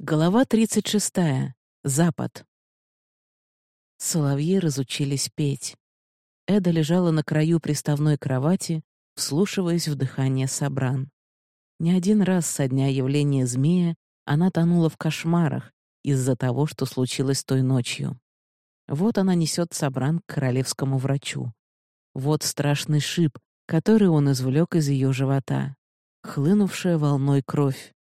Глава 36. Запад. Соловьи разучились петь. Эда лежала на краю приставной кровати, вслушиваясь в дыхание Сабран. Не один раз со дня явления змея она тонула в кошмарах из-за того, что случилось той ночью. Вот она несет Сабран к королевскому врачу. Вот страшный шип, который он извлек из ее живота. Хлынувшая волной кровь.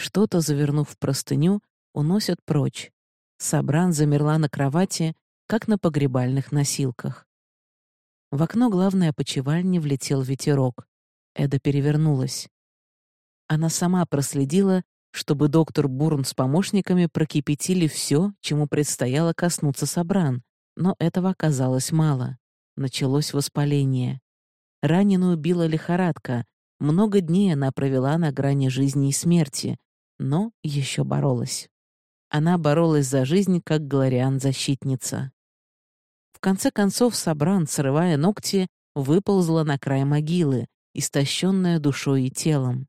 Что-то, завернув в простыню, уносят прочь. Сабран замерла на кровати, как на погребальных носилках. В окно главной опочивальни влетел ветерок. Эда перевернулась. Она сама проследила, чтобы доктор Бурн с помощниками прокипятили все, чему предстояло коснуться Сабран, но этого оказалось мало. Началось воспаление. Раненую била лихорадка. Много дней она провела на грани жизни и смерти, но еще боролась. Она боролась за жизнь, как Глориан-защитница. В конце концов, Сабран, срывая ногти, выползла на край могилы, истощенная душой и телом.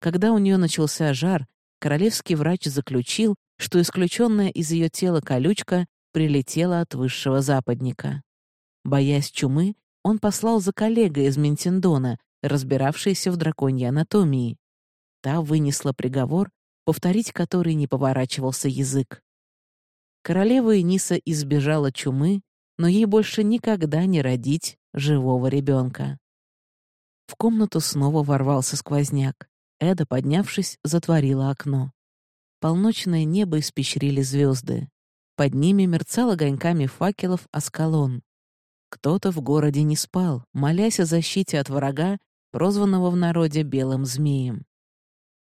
Когда у нее начался жар, королевский врач заключил, что исключенная из ее тела колючка прилетела от высшего западника. Боясь чумы, он послал за коллегой из Ментендона, разбиравшейся в драконьей анатомии. Та вынесла приговор, повторить который не поворачивался язык. Королева Эниса избежала чумы, но ей больше никогда не родить живого ребенка. В комнату снова ворвался сквозняк. Эда, поднявшись, затворила окно. Полночное небо испещрили звезды. Под ними мерцал огоньками факелов Аскалон. Кто-то в городе не спал, молясь о защите от врага, прозванного в народе Белым Змеем.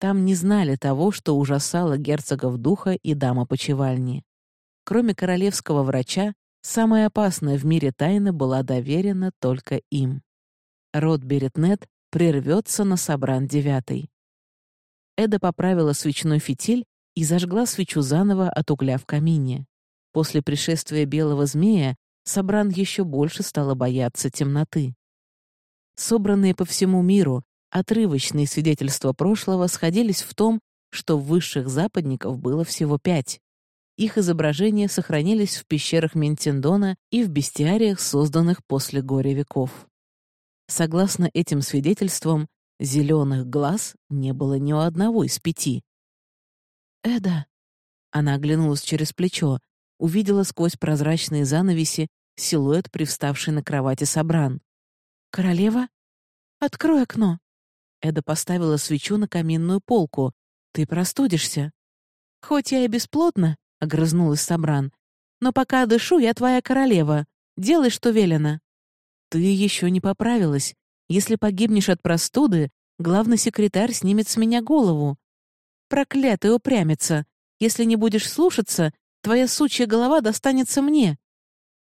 Там не знали того, что ужасало герцогов духа и дама почевальни. Кроме королевского врача, самая опасная в мире тайна была доверена только им. Род Беретнет прервется на Собран девятый. Эда поправила свечной фитиль и зажгла свечу заново от угля в камине. После пришествия белого змея Собран еще больше стала бояться темноты. Собранные по всему миру, Отрывочные свидетельства прошлого сходились в том, что высших западников было всего пять. Их изображения сохранились в пещерах Ментендона и в бестиариях, созданных после горя веков. Согласно этим свидетельствам, зеленых глаз не было ни у одного из пяти. «Эда!» Она оглянулась через плечо, увидела сквозь прозрачные занавеси силуэт, привставший на кровати Сабран. «Королева? Открой окно!» Эда поставила свечу на каминную полку. «Ты простудишься». «Хоть я и бесплодна», — огрызнулась Сабран, «но пока дышу, я твоя королева. Делай, что велено». «Ты еще не поправилась. Если погибнешь от простуды, главный секретарь снимет с меня голову». «Проклятый упрямится. Если не будешь слушаться, твоя сучья голова достанется мне».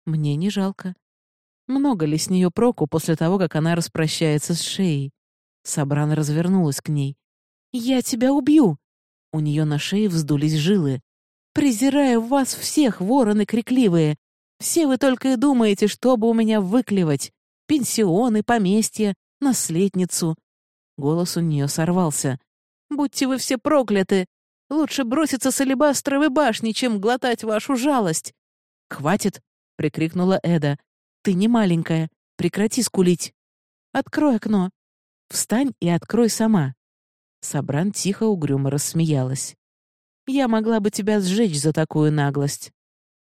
«Мне не жалко». Много ли с нее проку после того, как она распрощается с шеей? Сабран развернулась к ней. «Я тебя убью!» У нее на шее вздулись жилы. «Презираю вас всех, вороны крикливые! Все вы только и думаете, чтобы у меня выклевать. Пенсионы, поместья, наследницу». Голос у нее сорвался. «Будьте вы все прокляты! Лучше броситься с алебастровой башни, чем глотать вашу жалость!» «Хватит!» — прикрикнула Эда. «Ты не маленькая. Прекрати скулить!» «Открой окно!» Встань и открой сама». Сабран тихо угрюмо рассмеялась. «Я могла бы тебя сжечь за такую наглость.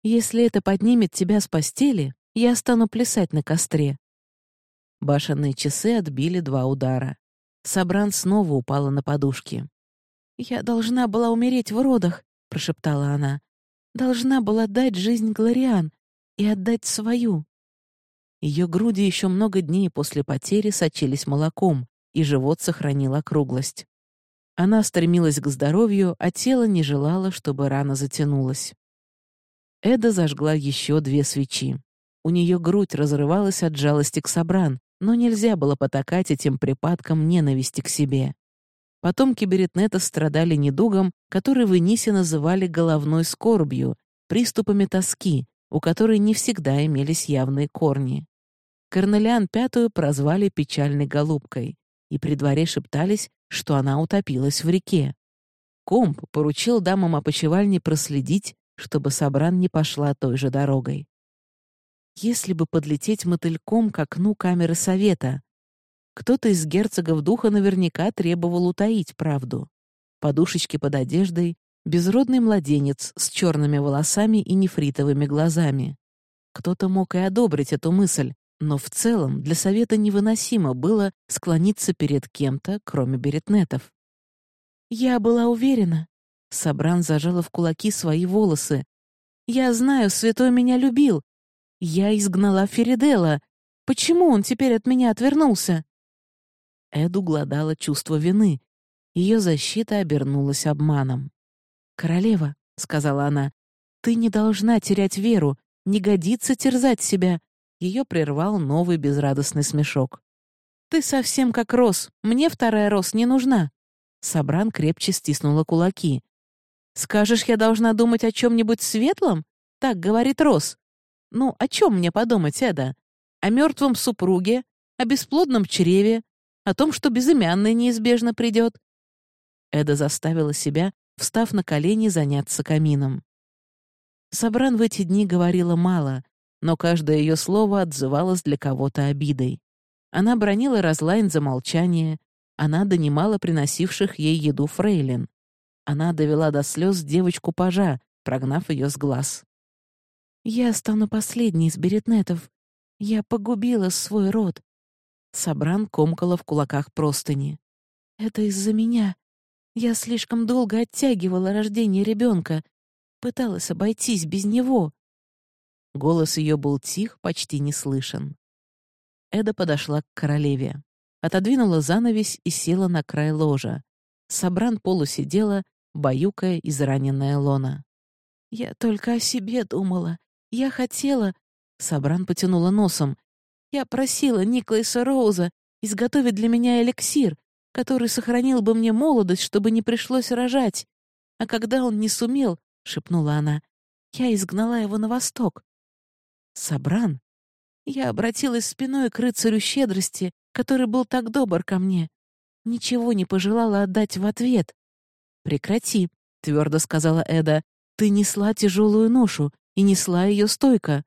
Если это поднимет тебя с постели, я стану плясать на костре». Башенные часы отбили два удара. Сабран снова упала на подушки. «Я должна была умереть в родах», — прошептала она. «Должна была дать жизнь Глориан и отдать свою». Ее груди еще много дней после потери сочились молоком, и живот сохранил округлость. Она стремилась к здоровью, а тело не желало, чтобы рана затянулась. Эда зажгла еще две свечи. У нее грудь разрывалась от жалости к Сабран, но нельзя было потакать этим припадком ненависти к себе. Потомки Беретнета страдали недугом, который в Энисе называли головной скорбью, приступами тоски, у которой не всегда имелись явные корни. Корнелиан Пятую прозвали печальной голубкой, и при дворе шептались, что она утопилась в реке. Комп поручил дамам опочивальни проследить, чтобы Собран не пошла той же дорогой. Если бы подлететь мотыльком к окну камеры совета, кто-то из герцогов духа наверняка требовал утаить правду. Подушечки под одеждой, безродный младенец с черными волосами и нефритовыми глазами. Кто-то мог и одобрить эту мысль, но в целом для совета невыносимо было склониться перед кем-то, кроме беретнетов. «Я была уверена». Сабран зажала в кулаки свои волосы. «Я знаю, святой меня любил. Я изгнала Феридела. Почему он теперь от меня отвернулся?» Эду гладало чувство вины. Ее защита обернулась обманом. «Королева», — сказала она, — «ты не должна терять веру, не годится терзать себя». Ее прервал новый безрадостный смешок. «Ты совсем как Рос, мне вторая Рос не нужна». Сабран крепче стиснула кулаки. «Скажешь, я должна думать о чем-нибудь светлом?» Так говорит Рос. «Ну, о чем мне подумать, Эда? О мертвом супруге? О бесплодном чреве? О том, что безымянный неизбежно придет?» Эда заставила себя, встав на колени, заняться камином. Сабран в эти дни говорила мало, но каждое ее слово отзывалось для кого-то обидой. Она бронила Разлайн за молчание, она донимала приносивших ей еду фрейлин. Она довела до слез девочку-пажа, прогнав ее с глаз. «Я стану последней из беретнетов. Я погубила свой род». Сабран комкала в кулаках простыни. «Это из-за меня. Я слишком долго оттягивала рождение ребенка, пыталась обойтись без него». Голос ее был тих, почти не слышен. Эда подошла к королеве отодвинула занавесь и села на край ложа. Сабран полусидела, баюкая израненная лона. «Я только о себе думала. Я хотела...» Сабран потянула носом. «Я просила Никлайса Роуза изготовить для меня эликсир, который сохранил бы мне молодость, чтобы не пришлось рожать. А когда он не сумел, — шепнула она, — я изгнала его на восток. Сабран. Я обратилась спиной к рыцарю щедрости, который был так добр ко мне. Ничего не пожелала отдать в ответ. «Прекрати», — твердо сказала Эда. «Ты несла тяжелую ношу и несла ее стойко.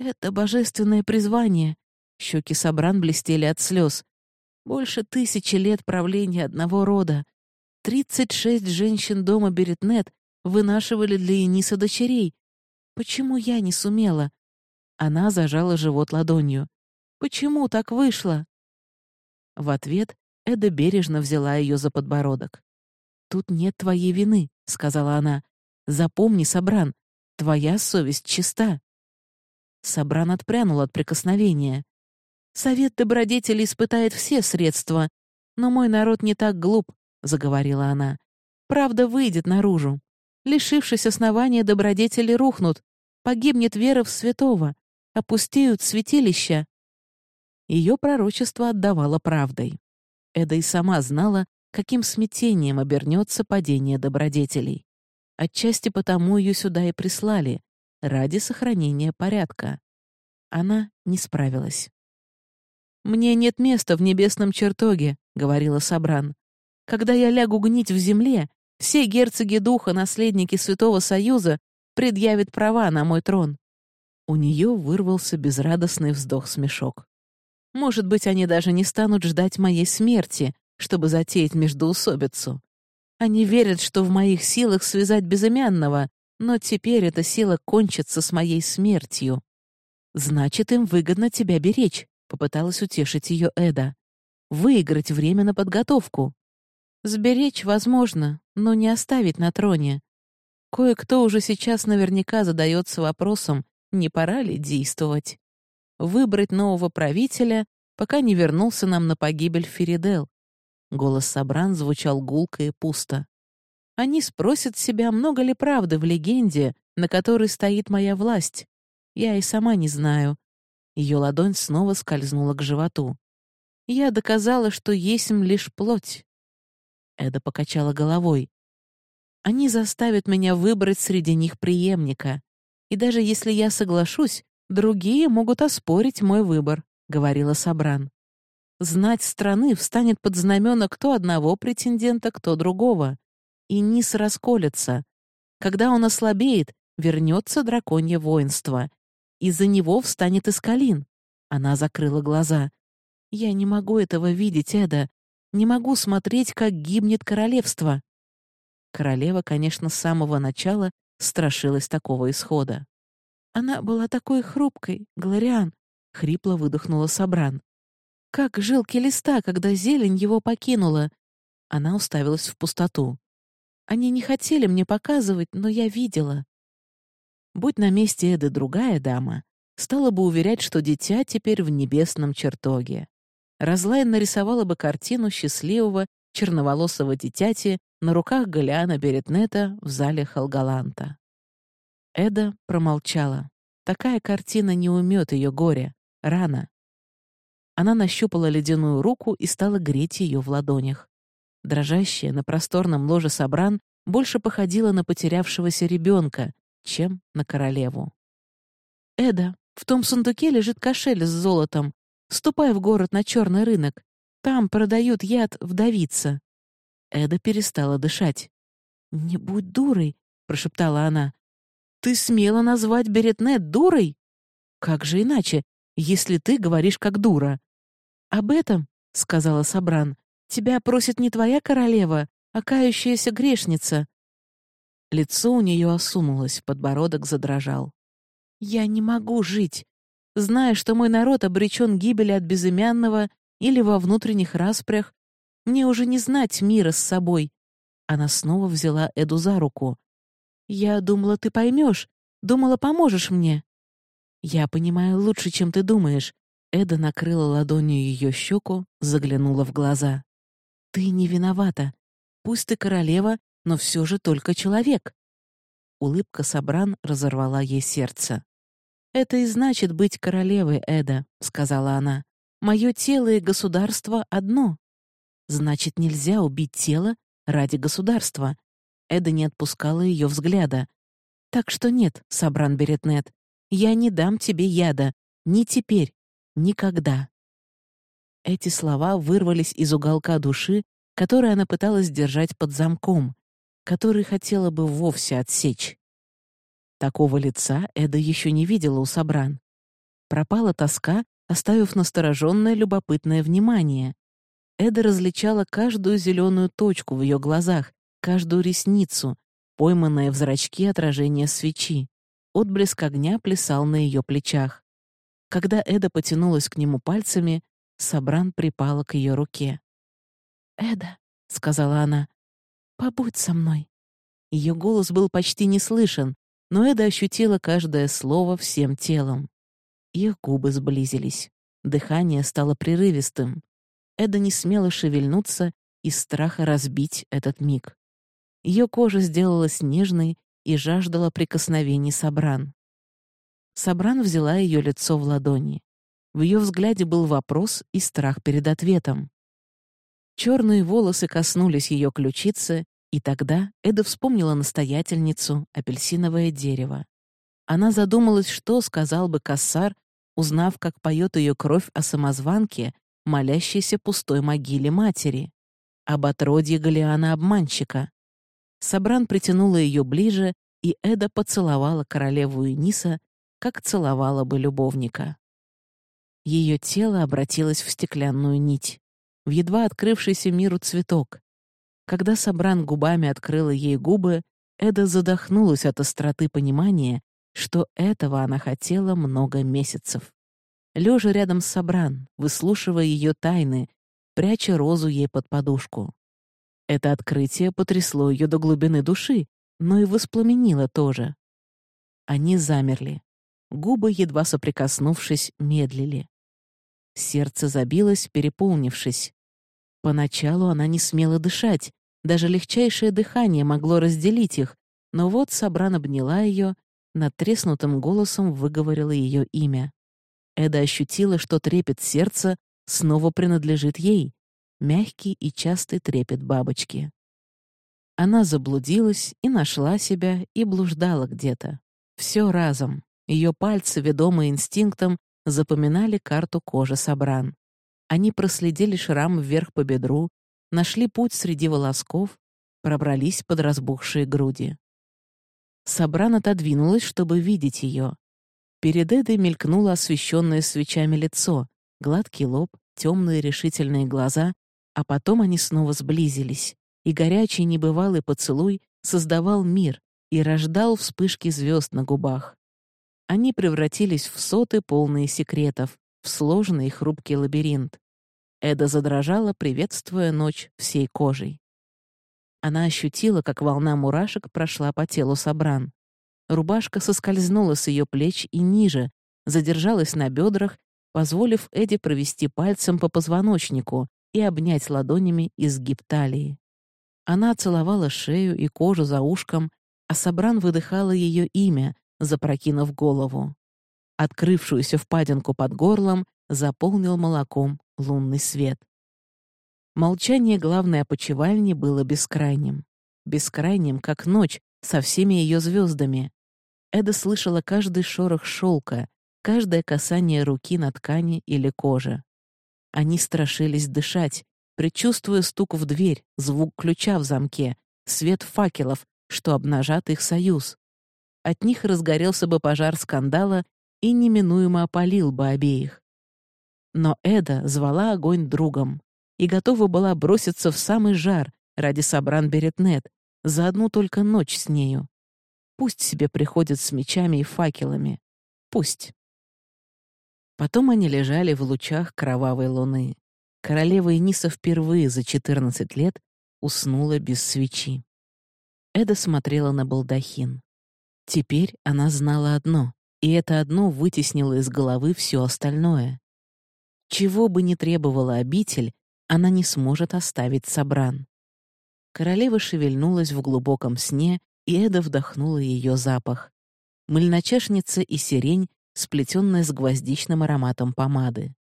Это божественное призвание». Щеки Сабран блестели от слез. «Больше тысячи лет правления одного рода. Тридцать шесть женщин дома Беретнет вынашивали для Эниса дочерей. Почему я не сумела?» Она зажала живот ладонью. «Почему так вышло?» В ответ Эда бережно взяла ее за подбородок. «Тут нет твоей вины», — сказала она. «Запомни, Сабран, твоя совесть чиста». Сабран отпрянул от прикосновения. «Совет добродетели испытает все средства, но мой народ не так глуп», — заговорила она. «Правда выйдет наружу. Лишившись основания, добродетели рухнут, погибнет вера в святого, опустеют святилища, ее пророчество отдавало правдой. Эда и сама знала, каким смятением обернется падение добродетелей. Отчасти потому ее сюда и прислали, ради сохранения порядка. Она не справилась. «Мне нет места в небесном чертоге», — говорила Сабран. «Когда я лягу гнить в земле, все герцоги духа, наследники Святого Союза, предъявят права на мой трон». У нее вырвался безрадостный вздох-смешок. Может быть, они даже не станут ждать моей смерти, чтобы затеять междоусобицу. Они верят, что в моих силах связать безымянного, но теперь эта сила кончится с моей смертью. Значит, им выгодно тебя беречь, — попыталась утешить ее Эда. Выиграть время на подготовку. Сберечь возможно, но не оставить на троне. Кое-кто уже сейчас наверняка задается вопросом, не пора ли действовать выбрать нового правителя, пока не вернулся нам на погибель Феридел. Голос Сабран звучал гулко и пусто. Они спросят себя, много ли правды в легенде, на которой стоит моя власть. Я и сама не знаю. Ее ладонь снова скользнула к животу. Я доказала, что есть лишь плоть. Эда покачала головой. Они заставят меня выбрать среди них преемника. И даже если я соглашусь, «Другие могут оспорить мой выбор», — говорила Сабран. «Знать страны встанет под знамена кто одного претендента, кто другого. и низ расколется. Когда он ослабеет, вернется драконье воинство. Из-за него встанет Искалин. Она закрыла глаза. «Я не могу этого видеть, Эда. Не могу смотреть, как гибнет королевство». Королева, конечно, с самого начала страшилась такого исхода. «Она была такой хрупкой, Глориан», — хрипло выдохнула Сабран. «Как жилки листа, когда зелень его покинула». Она уставилась в пустоту. «Они не хотели мне показывать, но я видела». Будь на месте Эды другая дама, стала бы уверять, что дитя теперь в небесном чертоге. Разлайн нарисовала бы картину счастливого черноволосого дитяти на руках Галиана Беретнета в зале Халгаланта. Эда промолчала. Такая картина не умет ее горе. Рано. Она нащупала ледяную руку и стала греть ее в ладонях. Дрожащая на просторном ложе собран больше походила на потерявшегося ребенка, чем на королеву. «Эда, в том сундуке лежит кошель с золотом. Ступай в город на черный рынок. Там продают яд вдовица». Эда перестала дышать. «Не будь дурой», — прошептала она. «Ты смела назвать Беретнет дурой? Как же иначе, если ты говоришь как дура?» «Об этом», — сказала Сабран, — «тебя просит не твоя королева, а кающаяся грешница». Лицо у нее осунулось, подбородок задрожал. «Я не могу жить, зная, что мой народ обречен гибели от безымянного или во внутренних распрях. Мне уже не знать мира с собой». Она снова взяла Эду за руку. «Я думала, ты поймешь, думала, поможешь мне». «Я понимаю лучше, чем ты думаешь». Эда накрыла ладонью ее щеку, заглянула в глаза. «Ты не виновата. Пусть ты королева, но все же только человек». Улыбка Сабран разорвала ей сердце. «Это и значит быть королевой, Эда», — сказала она. «Мое тело и государство одно. Значит, нельзя убить тело ради государства». Эда не отпускала ее взгляда. «Так что нет, Сабран Беретнет, я не дам тебе яда. Ни теперь, никогда». Эти слова вырвались из уголка души, который она пыталась держать под замком, который хотела бы вовсе отсечь. Такого лица Эда еще не видела у Сабран. Пропала тоска, оставив настороженное любопытное внимание. Эда различала каждую зеленую точку в ее глазах, каждую ресницу, пойманное в зрачке отражение свечи. Отблеск огня плясал на ее плечах. Когда Эда потянулась к нему пальцами, Сабран припала к ее руке. «Эда», — сказала она, «Побудь со мной». Ее голос был почти не слышен, но Эда ощутила каждое слово всем телом. Их губы сблизились. Дыхание стало прерывистым. Эда не смела шевельнуться из страха разбить этот миг. Ее кожа сделалась нежной и жаждала прикосновений Сабран. Сабран взяла ее лицо в ладони. В ее взгляде был вопрос и страх перед ответом. Черные волосы коснулись ее ключицы, и тогда Эда вспомнила настоятельницу, апельсиновое дерево. Она задумалась, что сказал бы Кассар, узнав, как поет ее кровь о самозванке, молящейся пустой могиле матери, об отродье Галиана-обманщика. Сабран притянула ее ближе, и Эда поцеловала королеву Эниса, как целовала бы любовника. Ее тело обратилось в стеклянную нить в едва открывшийся миру цветок. Когда Сабран губами открыла ей губы, Эда задохнулась от остроты понимания, что этого она хотела много месяцев. Лежа рядом с Сабран, выслушивая ее тайны, пряча розу ей под подушку. Это открытие потрясло ее до глубины души, но и воспламенило тоже. Они замерли. Губы, едва соприкоснувшись, медлили. Сердце забилось, переполнившись. Поначалу она не смела дышать, даже легчайшее дыхание могло разделить их, но вот Сабран обняла ее, над треснутым голосом выговорила ее имя. Эда ощутила, что трепет сердца снова принадлежит ей, мягкий и частый трепет бабочки. Она заблудилась и нашла себя, и блуждала где-то. Все разом. Ее пальцы, ведомые инстинктом, запоминали карту кожи Сабран. Они проследили шрам вверх по бедру, нашли путь среди волосков, пробрались под разбухшие груди. Сабран отодвинулась, чтобы видеть ее. Перед Эдой мелькнуло освещенное свечами лицо, гладкий лоб, темные решительные глаза, а потом они снова сблизились, и горячий небывалый поцелуй создавал мир и рождал вспышки звезд на губах. Они превратились в соты, полные секретов, в сложный и хрупкий лабиринт. Эда задрожала, приветствуя ночь всей кожей. Она ощутила, как волна мурашек прошла по телу Сабран. Рубашка соскользнула с ее плеч и ниже, задержалась на бедрах, позволив Эдди провести пальцем по позвоночнику и обнять ладонями изгиб талии. Она целовала шею и кожу за ушком, а Сабран выдыхала ее имя, запрокинув голову. Открывшуюся впадинку под горлом заполнил молоком лунный свет. Молчание главной опочивальни было бескрайним. Бескрайним, как ночь, со всеми ее звездами. Эда слышала каждый шорох шелка, каждое касание руки на ткани или коже. Они страшились дышать, предчувствуя стук в дверь, звук ключа в замке, свет факелов, что обнажат их союз. От них разгорелся бы пожар скандала и неминуемо опалил бы обеих. Но Эда звала огонь другом и готова была броситься в самый жар ради Сабран Беретнет за одну только ночь с нею. Пусть себе приходят с мечами и факелами. Пусть. Потом они лежали в лучах кровавой луны. Королева Эниса впервые за 14 лет уснула без свечи. Эда смотрела на балдахин. Теперь она знала одно, и это одно вытеснило из головы все остальное. Чего бы ни требовала обитель, она не сможет оставить Сабран. Королева шевельнулась в глубоком сне и Эда вдохнула ее запах. Мыльночешница и сирень, сплетенная с гвоздичным ароматом помады.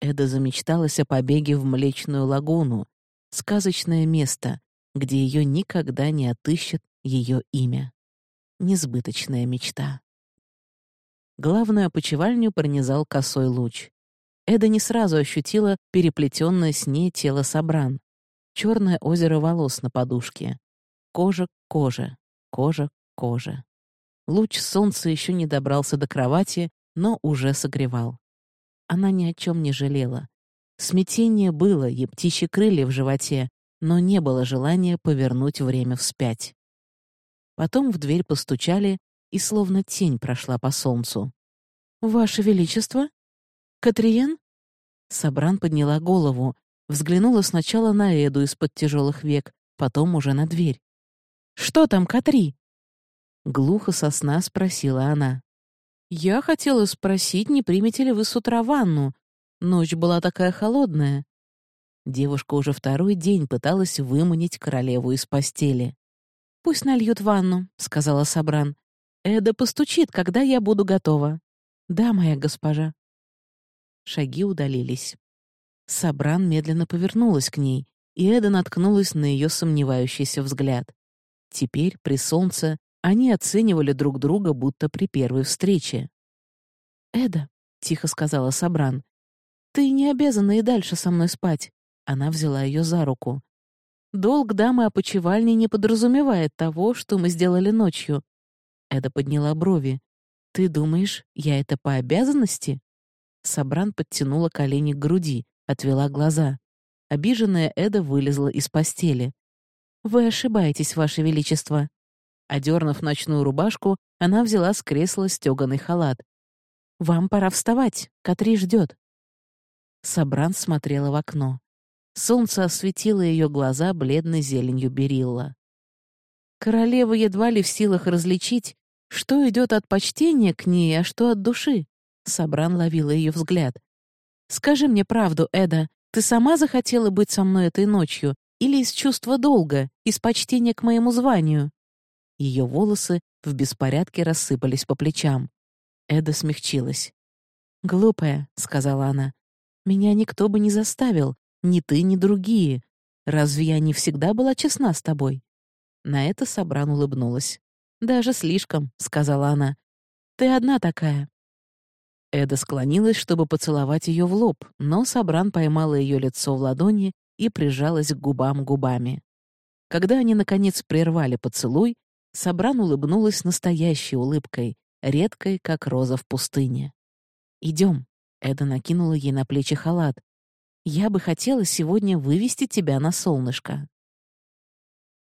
Эда замечталась о побеге в Млечную лагуну, сказочное место, где ее никогда не отыщет ее имя. Несбыточная мечта. Главную опочивальню пронизал косой луч. Эда не сразу ощутила переплетенное с ней тело Сабран. Черное озеро волос на подушке. Кожа к коже кожа к коже. Луч солнца еще не добрался до кровати, но уже согревал. Она ни о чем не жалела. Смятение было, и птичьи крылья в животе, но не было желания повернуть время вспять. Потом в дверь постучали, и словно тень прошла по солнцу. «Ваше Величество? Катриен?» Сабран подняла голову, взглянула сначала на Эду из-под тяжелых век, потом уже на дверь. Что там, Катри?» Глухо со сна спросила она. «Я хотела спросить, не примете ли вы с утра ванну. Ночь была такая холодная». Девушка уже второй день пыталась выманить королеву из постели. «Пусть нальют ванну», — сказала Сабран. «Эда постучит, когда я буду готова». «Да, моя госпожа». Шаги удалились. Сабран медленно повернулась к ней, и Эда наткнулась на ее сомневающийся взгляд. Теперь, при солнце, они оценивали друг друга, будто при первой встрече. «Эда», — тихо сказала Сабран, — «ты не обязана и дальше со мной спать». Она взяла ее за руку. «Долг дамы опочивальни не подразумевает того, что мы сделали ночью». Эда подняла брови. «Ты думаешь, я это по обязанности?» Сабран подтянула колени к груди, отвела глаза. Обиженная Эда вылезла из постели. «Вы ошибаетесь, Ваше Величество». Одернув ночную рубашку, она взяла с кресла стеганый халат. «Вам пора вставать, Катри ждет». Сабран смотрела в окно. Солнце осветило ее глаза бледной зеленью берилла. Королева едва ли в силах различить, что идет от почтения к ней, а что от души. Сабран ловила ее взгляд. «Скажи мне правду, Эда, ты сама захотела быть со мной этой ночью или из чувства долга, из почтения к моему званию?» Ее волосы в беспорядке рассыпались по плечам. Эда смягчилась. «Глупая», — сказала она. «Меня никто бы не заставил, ни ты, ни другие. Разве я не всегда была честна с тобой?» На это Сабран улыбнулась. «Даже слишком», — сказала она. «Ты одна такая». Эда склонилась, чтобы поцеловать ее в лоб, но Сабран поймала ее лицо в ладони и прижалась к губам губами. Когда они, наконец, прервали поцелуй, Сабран улыбнулась настоящей улыбкой, редкой, как роза в пустыне. «Идем», — Эда накинула ей на плечи халат. «Я бы хотела сегодня вывести тебя на солнышко».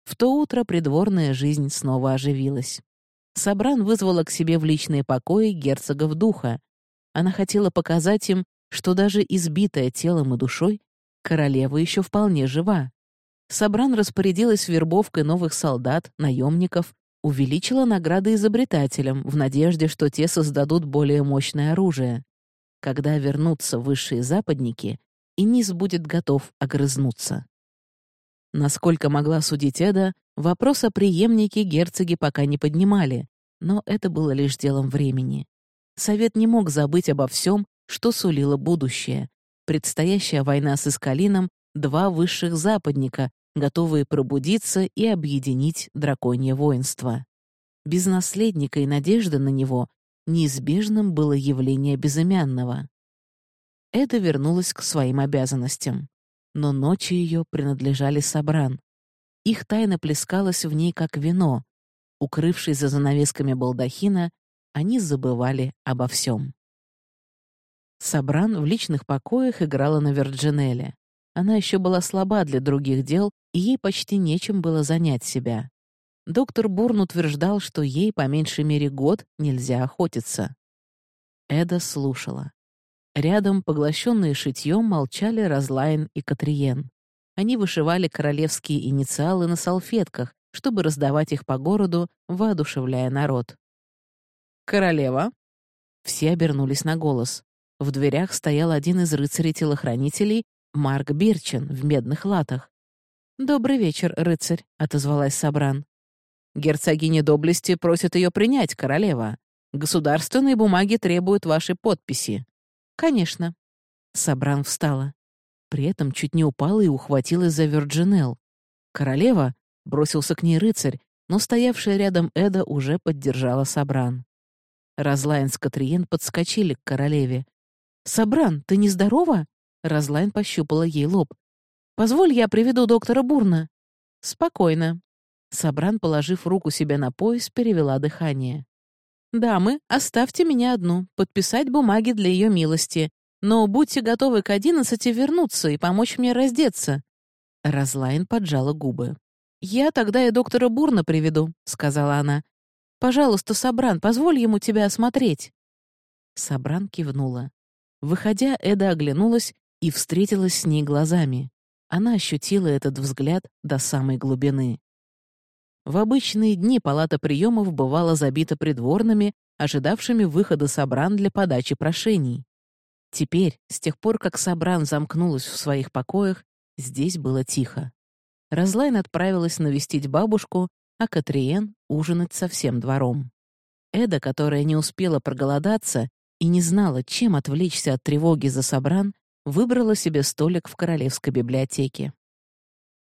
В то утро придворная жизнь снова оживилась. Сабран вызвала к себе в личные покои герцогов духа. Она хотела показать им, что даже избитая телом и душой, королева еще вполне жива. Сабран распорядилась вербовкой новых солдат, наемников, увеличила награды изобретателям в надежде, что те создадут более мощное оружие. Когда вернутся высшие западники, и низ будет готов огрызнуться. Насколько могла судить Эда, вопрос о преемнике герцоги пока не поднимали, но это было лишь делом времени. Совет не мог забыть обо всем, что сулило будущее. Предстоящая война с Искалином — два высших западника, готовые пробудиться и объединить драконье воинство. Без наследника и надежды на него неизбежным было явление безымянного. Эда вернулась к своим обязанностям. Но ночи ее принадлежали Сабран. Их тайна плескалась в ней, как вино. Укрывшись за занавесками балдахина, они забывали обо всем. Сабран в личных покоях играла на Верджинеле. Она еще была слаба для других дел, и ей почти нечем было занять себя. Доктор Бурн утверждал, что ей по меньшей мере год нельзя охотиться. Эда слушала. Рядом, поглощенные шитьем, молчали Разлайн и Катриен. Они вышивали королевские инициалы на салфетках, чтобы раздавать их по городу, воодушевляя народ. «Королева?» Все обернулись на голос. В дверях стоял один из рыцарей-телохранителей, Марк Бирчин, в медных латах. «Добрый вечер, рыцарь», — отозвалась Сабран. «Герцогиня доблести просит ее принять, королева. Государственные бумаги требуют вашей подписи». «Конечно». Сабран встала. При этом чуть не упала и ухватилась за Вирджинел. «Королева?» — бросился к ней рыцарь, но стоявшая рядом Эда уже поддержала Сабран. Разлайн с Катриен подскочили к королеве. «Сабран, ты нездорова?» Разлайн пощупала ей лоб. «Позволь, я приведу доктора Бурна». «Спокойно». Сабран, положив руку себе на пояс, перевела дыхание. «Дамы, оставьте меня одну, подписать бумаги для ее милости. Но будьте готовы к одиннадцати вернуться и помочь мне раздеться». Разлайн поджала губы. «Я тогда и доктора Бурна приведу», — сказала она. «Пожалуйста, Сабран, позволь ему тебя осмотреть». Сабран кивнула. Выходя, Эда оглянулась и встретилась с ней глазами. Она ощутила этот взгляд до самой глубины. В обычные дни палата приемов бывала забита придворными, ожидавшими выхода Сабран для подачи прошений. Теперь, с тех пор, как Сабран замкнулась в своих покоях, здесь было тихо. Разлайн отправилась навестить бабушку, а Катриен — ужинать со всем двором. Эда, которая не успела проголодаться и не знала, чем отвлечься от тревоги за Собран, выбрала себе столик в Королевской библиотеке.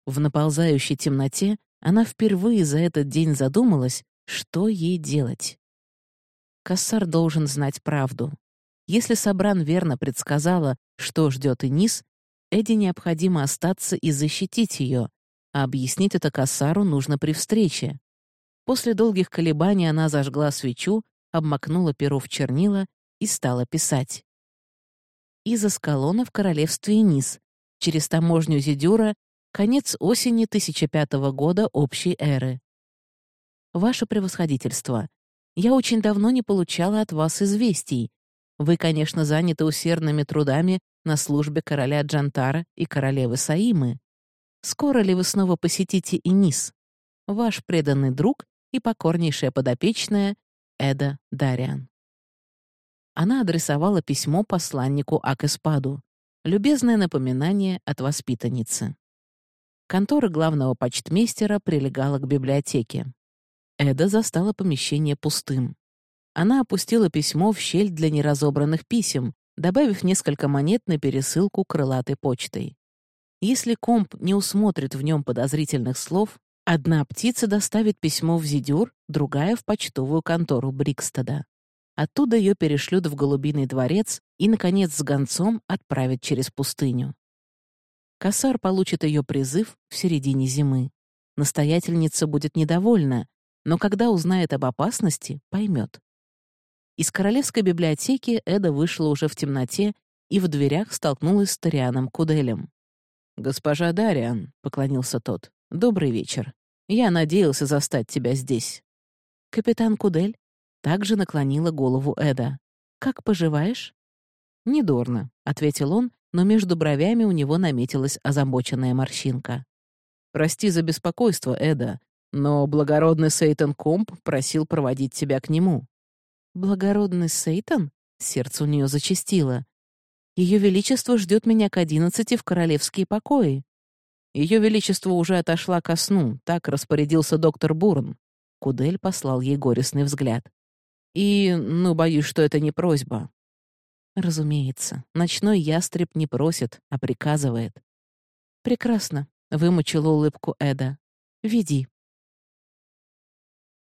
В наползающей темноте она впервые за этот день задумалась, что ей делать. Кассар должен знать правду. Если Собран верно предсказала, что ждет Инис, Эдди необходимо остаться и защитить ее, а объяснить это Кассару нужно при встрече. После долгих колебаний она зажгла свечу, обмакнула перо в чернила и стала писать. Из Аскалона в королевстве Низ, через таможню Зидюра, конец осени 1005 года общей эры. Ваше превосходительство, я очень давно не получала от вас известий. Вы, конечно, заняты усердными трудами на службе короля Джантара и королевы Саимы. Скоро ли вы снова посетите Инис? Ваш преданный друг и покорнейшая подопечная Эда Дариан. Она адресовала письмо посланнику Акеспаду. Любезное напоминание от воспитанницы. Контора главного почтмейстера прилегала к библиотеке. Эда застала помещение пустым. Она опустила письмо в щель для неразобранных писем, добавив несколько монет на пересылку крылатой почтой. Если комп не усмотрит в нем подозрительных слов, одна птица доставит письмо в Зидюр, другая — в почтовую контору Брикстеда. Оттуда ее перешлют в Голубиный дворец и, наконец, с гонцом отправят через пустыню. Косар получит ее призыв в середине зимы. настоятельница будет недовольна, но когда узнает об опасности, поймет. Из королевской библиотеки Эда вышла уже в темноте и в дверях столкнулась с Торианом Куделем. «Госпожа Дариан», — поклонился тот, — «добрый вечер. Я надеялся застать тебя здесь». «Капитан Кудель?» — также наклонила голову Эда. «Как поживаешь?» «Недорно», — ответил он, но между бровями у него наметилась озабоченная морщинка. «Прости за беспокойство, Эда, но благородный Сейтан Комп просил проводить тебя к нему». «Благородный Сейтан?» — сердце у нее зачастило. Ее Величество ждет меня к одиннадцати в королевские покои. Ее Величество уже отошла ко сну, так распорядился доктор Бурн. Кудель послал ей горестный взгляд. И, ну, боюсь, что это не просьба. Разумеется, ночной ястреб не просит, а приказывает. Прекрасно, вымучила улыбку Эда. Веди.